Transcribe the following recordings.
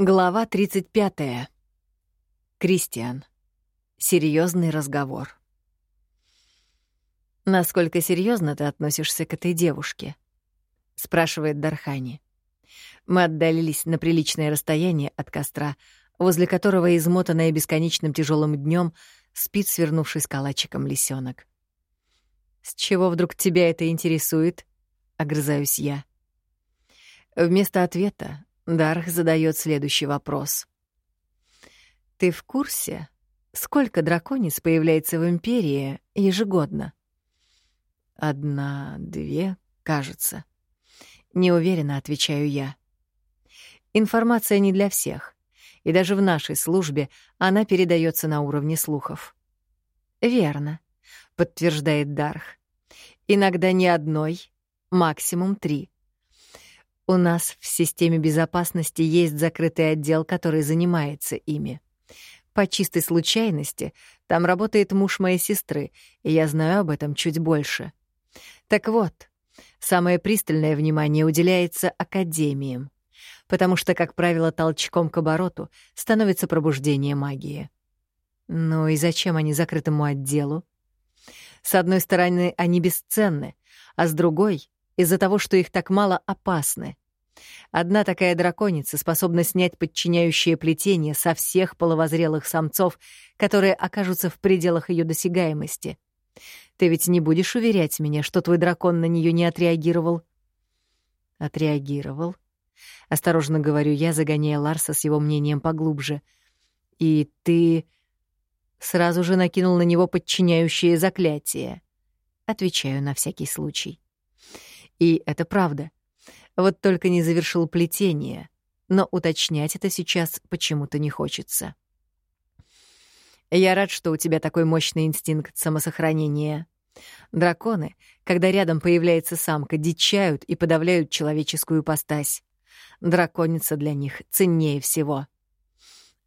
Глава 35. Кристиан. Серьезный разговор. Насколько серьезно ты относишься к этой девушке? спрашивает Дархани. Мы отдалились на приличное расстояние от костра, возле которого, измотанная бесконечным тяжелым днем, спит, свернувшись калачиком лисенок. С чего вдруг тебя это интересует? огрызаюсь я. Вместо ответа Дарх задает следующий вопрос. «Ты в курсе, сколько драконец появляется в Империи ежегодно?» «Одна, две, кажется». Неуверенно отвечаю я. Информация не для всех, и даже в нашей службе она передается на уровне слухов. «Верно», — подтверждает Дарх. «Иногда не одной, максимум три. У нас в системе безопасности есть закрытый отдел, который занимается ими. По чистой случайности там работает муж моей сестры, и я знаю об этом чуть больше. Так вот, самое пристальное внимание уделяется академиям, потому что, как правило, толчком к обороту становится пробуждение магии. Ну и зачем они закрытому отделу? С одной стороны, они бесценны, а с другой из-за того, что их так мало опасны. Одна такая драконица способна снять подчиняющее плетение со всех половозрелых самцов, которые окажутся в пределах ее досягаемости. Ты ведь не будешь уверять меня, что твой дракон на нее не отреагировал? Отреагировал? Осторожно говорю я, загоняя Ларса с его мнением поглубже. И ты сразу же накинул на него подчиняющее заклятие. Отвечаю на всякий случай. И это правда. Вот только не завершил плетение, но уточнять это сейчас почему-то не хочется. Я рад, что у тебя такой мощный инстинкт самосохранения. Драконы, когда рядом появляется самка, дичают и подавляют человеческую постась. Драконица для них ценнее всего.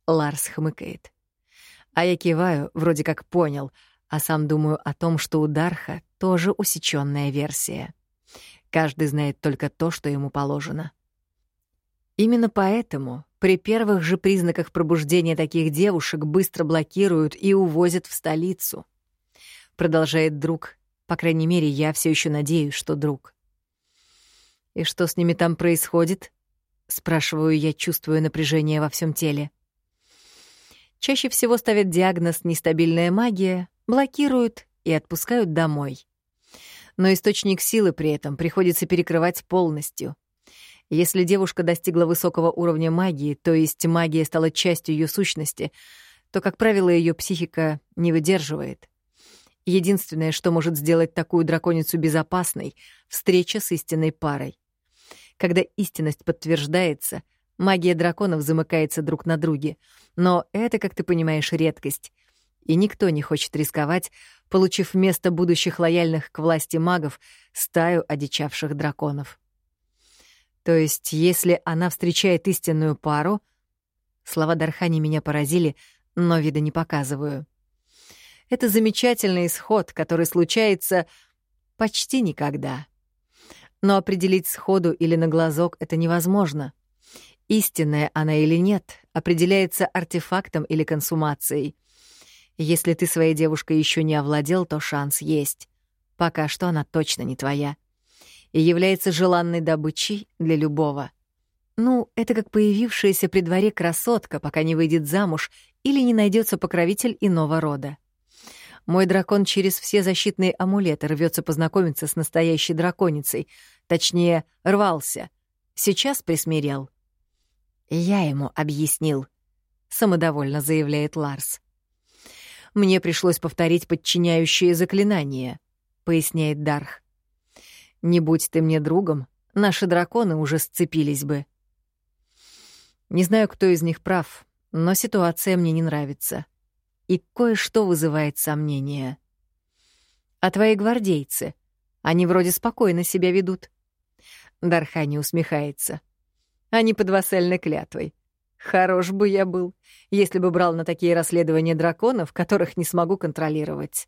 Ларс хмыкает. А я киваю, вроде как понял, а сам думаю о том, что у Дарха тоже усечённая версия. Каждый знает только то, что ему положено. Именно поэтому при первых же признаках пробуждения таких девушек быстро блокируют и увозят в столицу. Продолжает друг. По крайней мере, я все еще надеюсь, что друг. И что с ними там происходит? Спрашиваю я, чувствуя напряжение во всем теле. Чаще всего ставят диагноз «нестабильная магия», блокируют и отпускают домой но источник силы при этом приходится перекрывать полностью. Если девушка достигла высокого уровня магии, то есть магия стала частью ее сущности, то, как правило, ее психика не выдерживает. Единственное, что может сделать такую драконицу безопасной — встреча с истинной парой. Когда истинность подтверждается, магия драконов замыкается друг на друге. Но это, как ты понимаешь, редкость. И никто не хочет рисковать, получив вместо будущих лояльных к власти магов стаю одичавших драконов. То есть, если она встречает истинную пару... Слова Дархани меня поразили, но вида не показываю. Это замечательный исход, который случается почти никогда. Но определить сходу или на глазок это невозможно. Истинная она или нет определяется артефактом или консумацией. Если ты своей девушкой еще не овладел, то шанс есть. Пока что она точно не твоя. И является желанной добычей для любого. Ну, это как появившаяся при дворе красотка, пока не выйдет замуж или не найдется покровитель иного рода. Мой дракон через все защитные амулеты рвется познакомиться с настоящей драконицей. Точнее, рвался. Сейчас присмирел. «Я ему объяснил», — самодовольно заявляет Ларс. Мне пришлось повторить подчиняющие заклинания, поясняет Дарх. Не будь ты мне другом, наши драконы уже сцепились бы. Не знаю, кто из них прав, но ситуация мне не нравится. И кое-что вызывает сомнения. А твои гвардейцы, они вроде спокойно себя ведут. Дархани усмехается. Они под вассальной клятвой. Хорош бы я был, если бы брал на такие расследования драконов, которых не смогу контролировать.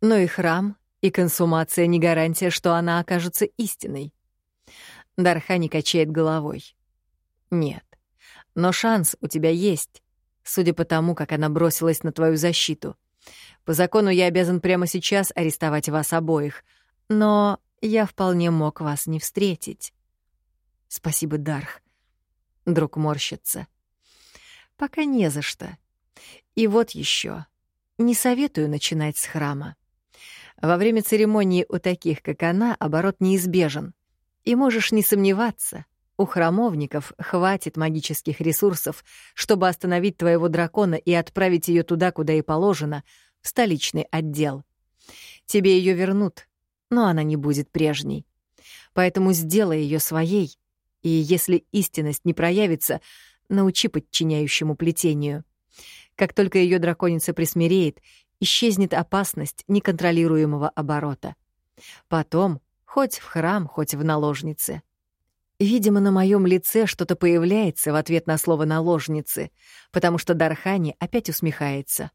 Но и храм, и консумация не гарантия, что она окажется истиной. Дархани качает головой. Нет, Но шанс у тебя есть, судя по тому, как она бросилась на твою защиту. По закону я обязан прямо сейчас арестовать вас обоих, но я вполне мог вас не встретить. Спасибо, Дарх. Друг морщится. Пока не за что. И вот еще. Не советую начинать с храма. Во время церемонии у таких, как она, оборот неизбежен. И можешь не сомневаться, у храмовников хватит магических ресурсов, чтобы остановить твоего дракона и отправить ее туда, куда и положено, в столичный отдел. Тебе ее вернут, но она не будет прежней. Поэтому сделай ее своей, и если истинность не проявится, научи подчиняющему плетению. Как только ее драконица присмиреет, исчезнет опасность неконтролируемого оборота. Потом, хоть в храм, хоть в наложнице. Видимо, на моем лице что-то появляется в ответ на слово «наложницы», потому что Дархани опять усмехается.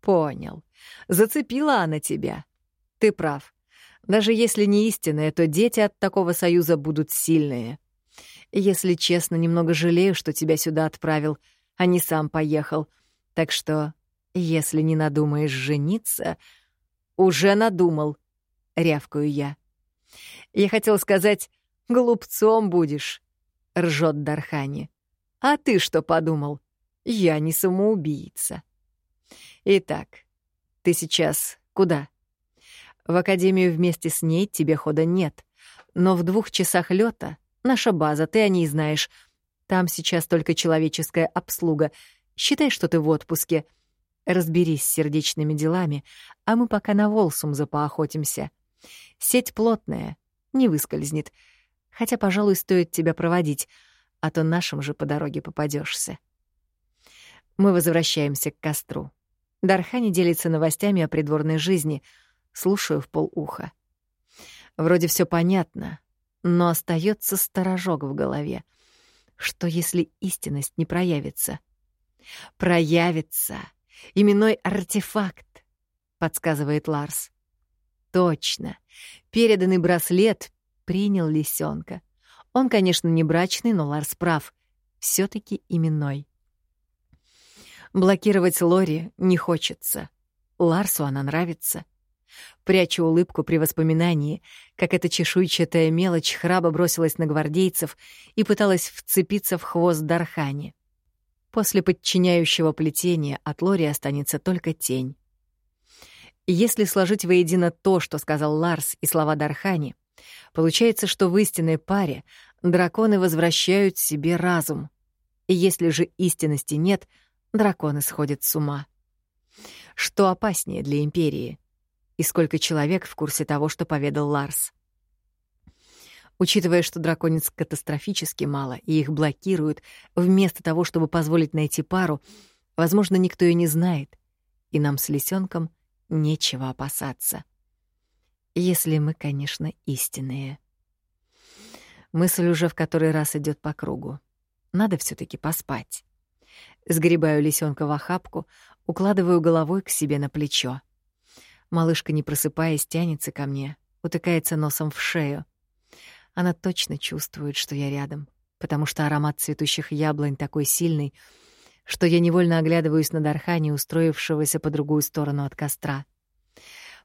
«Понял. Зацепила она тебя. Ты прав. Даже если не истинная, то дети от такого союза будут сильные. Если честно, немного жалею, что тебя сюда отправил, а не сам поехал. Так что, если не надумаешь жениться... Уже надумал, — рявкаю я. Я хотел сказать, глупцом будешь, — ржет Дархани. А ты что подумал? Я не самоубийца. Итак, ты сейчас куда? В академию вместе с ней тебе хода нет, но в двух часах лета Наша база, ты о ней знаешь. Там сейчас только человеческая обслуга. Считай, что ты в отпуске. Разберись с сердечными делами, а мы пока на Волсумза поохотимся. Сеть плотная, не выскользнет. Хотя, пожалуй, стоит тебя проводить, а то нашим же по дороге попадешься. Мы возвращаемся к костру. Дархани делится новостями о придворной жизни. Слушаю в полуха. Вроде все понятно, но остается сторожок в голове. Что если истинность не проявится? Проявится. Именной артефакт, подсказывает Ларс. Точно. Переданный браслет принял лисенка. Он, конечно, не брачный, но Ларс прав. все таки именной. Блокировать Лори не хочется. Ларсу она нравится. Прячу улыбку при воспоминании, как эта чешуйчатая мелочь храба бросилась на гвардейцев и пыталась вцепиться в хвост Дархани. После подчиняющего плетения от Лори останется только тень. Если сложить воедино то, что сказал Ларс, и слова Дархани, получается, что в истинной паре драконы возвращают себе разум. И если же истинности нет, драконы сходят с ума. Что опаснее для Империи — и сколько человек в курсе того, что поведал Ларс. Учитывая, что драконец катастрофически мало и их блокируют, вместо того, чтобы позволить найти пару, возможно, никто и не знает, и нам с лисенком нечего опасаться. Если мы, конечно, истинные. Мысль уже в который раз идет по кругу. Надо все таки поспать. Сгребаю лисенка в охапку, укладываю головой к себе на плечо. Малышка, не просыпаясь, тянется ко мне, утыкается носом в шею. Она точно чувствует, что я рядом, потому что аромат цветущих яблонь такой сильный, что я невольно оглядываюсь на Дархани, устроившегося по другую сторону от костра.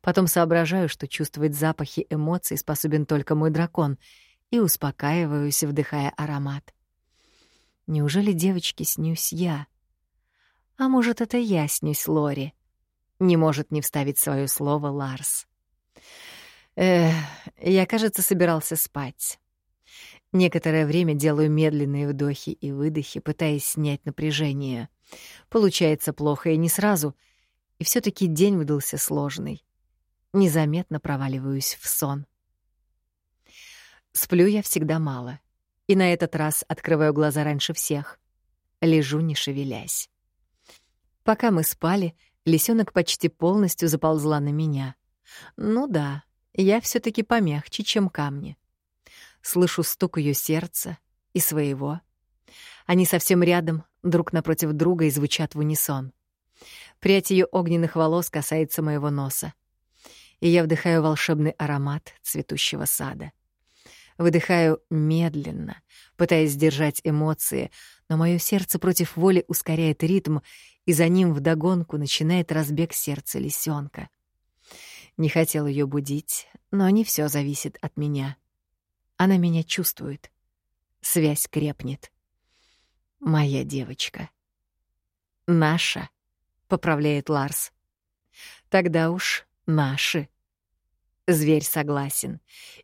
Потом соображаю, что чувствовать запахи эмоций способен только мой дракон, и успокаиваюсь, вдыхая аромат. Неужели девочки снюсь я? А может, это я снюсь Лори? Не может не вставить свое слово Ларс. Эх, я, кажется, собирался спать. Некоторое время делаю медленные вдохи и выдохи, пытаясь снять напряжение. Получается плохо и не сразу, и все таки день выдался сложный. Незаметно проваливаюсь в сон. Сплю я всегда мало, и на этот раз открываю глаза раньше всех. Лежу, не шевелясь. Пока мы спали, Лисенок почти полностью заползла на меня. Ну да, я все таки помягче, чем камни. Слышу стук ее сердца и своего. Они совсем рядом, друг напротив друга, и звучат в унисон. Прядь ее огненных волос касается моего носа. И я вдыхаю волшебный аромат цветущего сада. Выдыхаю медленно, пытаясь сдержать эмоции, но мое сердце против воли ускоряет ритм, и за ним вдогонку начинает разбег сердца лисенка. Не хотел ее будить, но не все зависит от меня. Она меня чувствует. Связь крепнет. Моя девочка. Наша, поправляет Ларс. Тогда уж наши. Зверь согласен,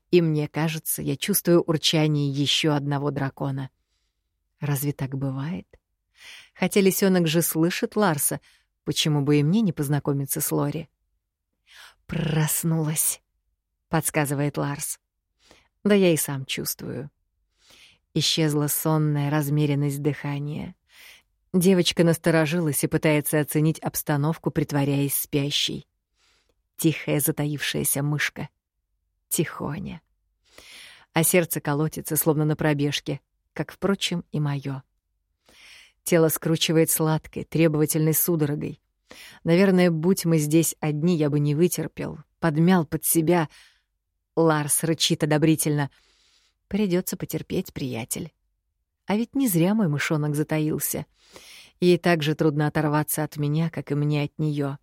и мне кажется, я чувствую урчание еще одного дракона. Разве так бывает? Хотя лисенок же слышит Ларса, почему бы и мне не познакомиться с Лори? Проснулась, подсказывает Ларс. Да я и сам чувствую. Исчезла сонная размеренность дыхания. Девочка насторожилась и пытается оценить обстановку, притворяясь спящей. Тихая затаившаяся мышка. Тихоня. А сердце колотится, словно на пробежке, как, впрочем, и моё. Тело скручивает сладкой, требовательной судорогой. Наверное, будь мы здесь одни, я бы не вытерпел, подмял под себя. Ларс рычит одобрительно. Придется потерпеть, приятель. А ведь не зря мой мышонок затаился. Ей так же трудно оторваться от меня, как и мне от нее.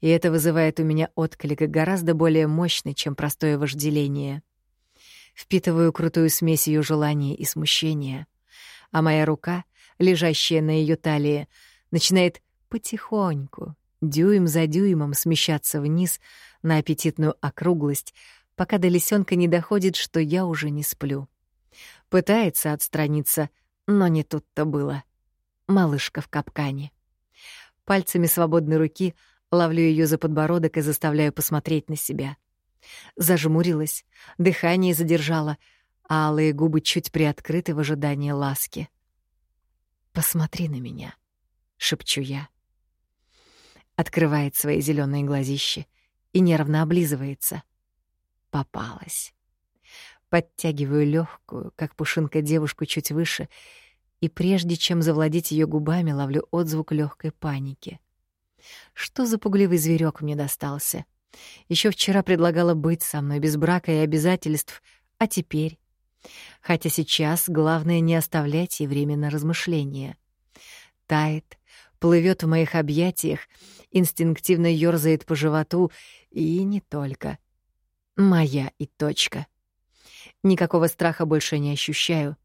И это вызывает у меня отклик гораздо более мощный, чем простое вожделение. Впитываю крутую смесь ее желания и смущения, а моя рука, лежащая на ее талии, начинает потихоньку, дюйм за дюймом смещаться вниз на аппетитную округлость, пока до лисенка не доходит, что я уже не сплю. Пытается отстраниться, но не тут-то было. Малышка в капкане. Пальцами свободной руки ловлю ее за подбородок и заставляю посмотреть на себя. Зажмурилась, дыхание задержала, а алые губы чуть приоткрыты в ожидании ласки. «Посмотри на меня», — шепчу я открывает свои зеленые глазища и нервно облизывается. Попалась. Подтягиваю легкую, как пушинка девушку чуть выше, и прежде чем завладеть ее губами, ловлю отзвук легкой паники. Что за пугливый зверек мне достался? Еще вчера предлагала быть со мной без брака и обязательств, а теперь? Хотя сейчас главное не оставлять ей время на размышления. Тает, плывет в моих объятиях, инстинктивно ёрзает по животу, и не только. Моя и точка. Никакого страха больше не ощущаю.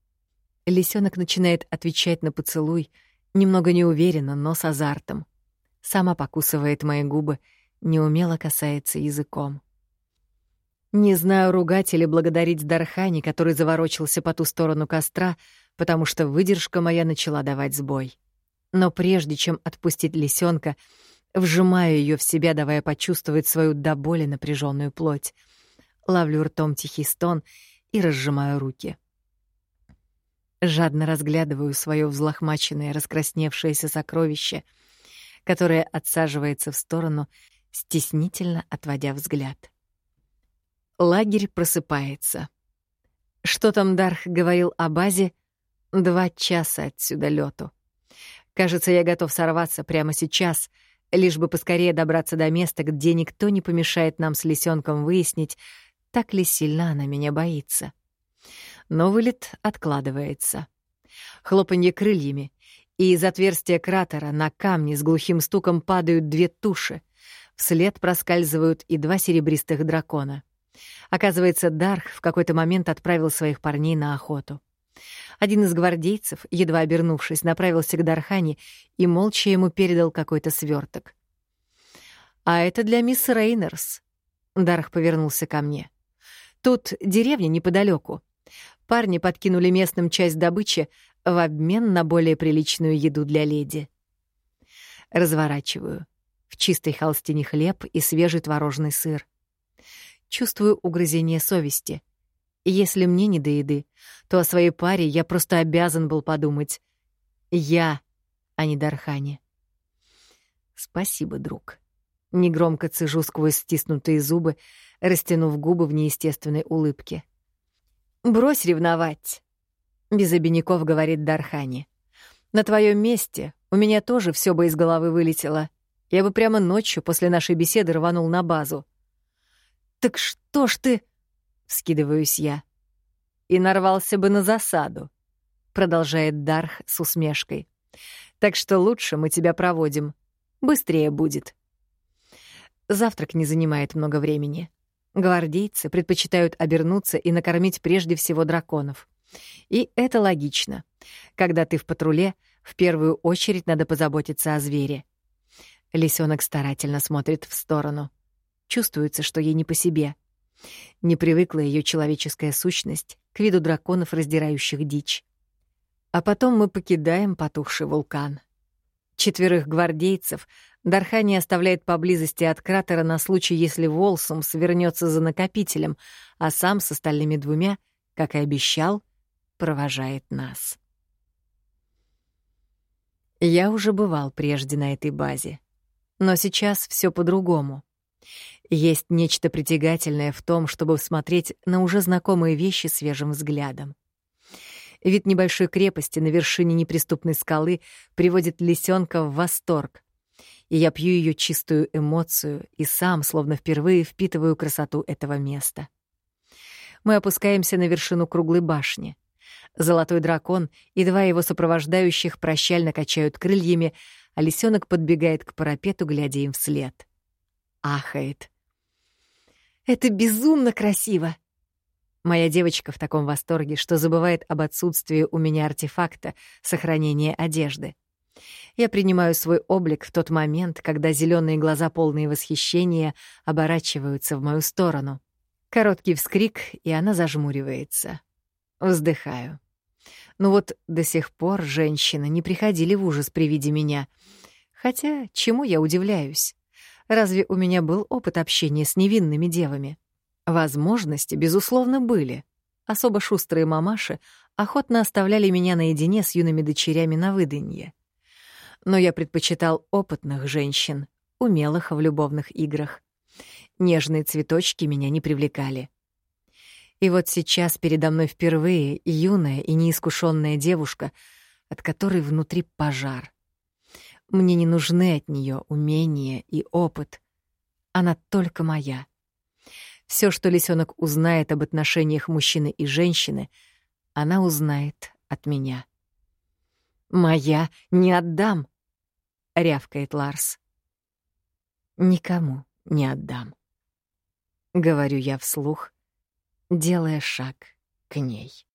Лисенок начинает отвечать на поцелуй, немного неуверенно, но с азартом. Сама покусывает мои губы, неумело касается языком. Не знаю, ругать или благодарить Дархани, который заворочился по ту сторону костра, потому что выдержка моя начала давать сбой. Но прежде чем отпустить лисенка, вжимаю ее в себя, давая почувствовать свою до боли напряженную плоть. Ловлю ртом тихий стон и разжимаю руки. Жадно разглядываю свое взлохмаченное, раскрасневшееся сокровище, которое отсаживается в сторону, стеснительно отводя взгляд. Лагерь просыпается. Что там Дарх говорил о базе? Два часа отсюда лету. Кажется, я готов сорваться прямо сейчас, лишь бы поскорее добраться до места, где никто не помешает нам с лисенком выяснить, так ли сильно она меня боится. Но вылет откладывается. Хлопанье крыльями, и из отверстия кратера на камни с глухим стуком падают две туши. Вслед проскальзывают и два серебристых дракона. Оказывается, Дарх в какой-то момент отправил своих парней на охоту. Один из гвардейцев, едва обернувшись, направился к Дархане и молча ему передал какой-то сверток. «А это для мисс Рейнерс». Дарх повернулся ко мне. «Тут деревня неподалеку. Парни подкинули местным часть добычи в обмен на более приличную еду для леди». Разворачиваю. В чистой холстине хлеб и свежий творожный сыр. Чувствую угрызение совести — если мне не до еды, то о своей паре я просто обязан был подумать. Я, а не Дархани. Спасибо, друг. Негромко цежу сквозь стиснутые зубы, растянув губы в неестественной улыбке. «Брось ревновать», — без обиняков говорит Дархани. «На твоем месте у меня тоже все бы из головы вылетело. Я бы прямо ночью после нашей беседы рванул на базу». «Так что ж ты...» — вскидываюсь я. и нарвался бы на засаду, продолжает Дарх с усмешкой. Так что лучше мы тебя проводим. Быстрее будет. Завтрак не занимает много времени. Гвардейцы предпочитают обернуться и накормить прежде всего драконов. И это логично. Когда ты в патруле, в первую очередь надо позаботиться о звере. Лисенок старательно смотрит в сторону. Чувствуется, что ей не по себе. Не привыкла ее человеческая сущность к виду драконов, раздирающих дичь. А потом мы покидаем потухший вулкан. Четверых гвардейцев Дархани оставляет поблизости от кратера на случай, если Волсум свернется за накопителем, а сам с остальными двумя, как и обещал, провожает нас. Я уже бывал прежде на этой базе. Но сейчас все по-другому. Есть нечто притягательное в том, чтобы смотреть на уже знакомые вещи свежим взглядом. Вид небольшой крепости на вершине неприступной скалы приводит лисенка в восторг. И я пью ее чистую эмоцию и сам, словно впервые, впитываю красоту этого места. Мы опускаемся на вершину круглой башни. Золотой дракон и два его сопровождающих прощально качают крыльями, а лисенок подбегает к парапету, глядя им вслед. Ахает. «Это безумно красиво!» Моя девочка в таком восторге, что забывает об отсутствии у меня артефакта сохранения одежды. Я принимаю свой облик в тот момент, когда зеленые глаза, полные восхищения, оборачиваются в мою сторону. Короткий вскрик, и она зажмуривается. Вздыхаю. Ну вот до сих пор женщины не приходили в ужас при виде меня. Хотя чему я удивляюсь? Разве у меня был опыт общения с невинными девами? Возможности, безусловно, были. Особо шустрые мамаши охотно оставляли меня наедине с юными дочерями на выданье. Но я предпочитал опытных женщин, умелых в любовных играх. Нежные цветочки меня не привлекали. И вот сейчас передо мной впервые юная и неискушенная девушка, от которой внутри пожар. Мне не нужны от нее умения и опыт. Она только моя. Все, что лисенок узнает об отношениях мужчины и женщины, она узнает от меня. «Моя не отдам!» — рявкает Ларс. «Никому не отдам», — говорю я вслух, делая шаг к ней.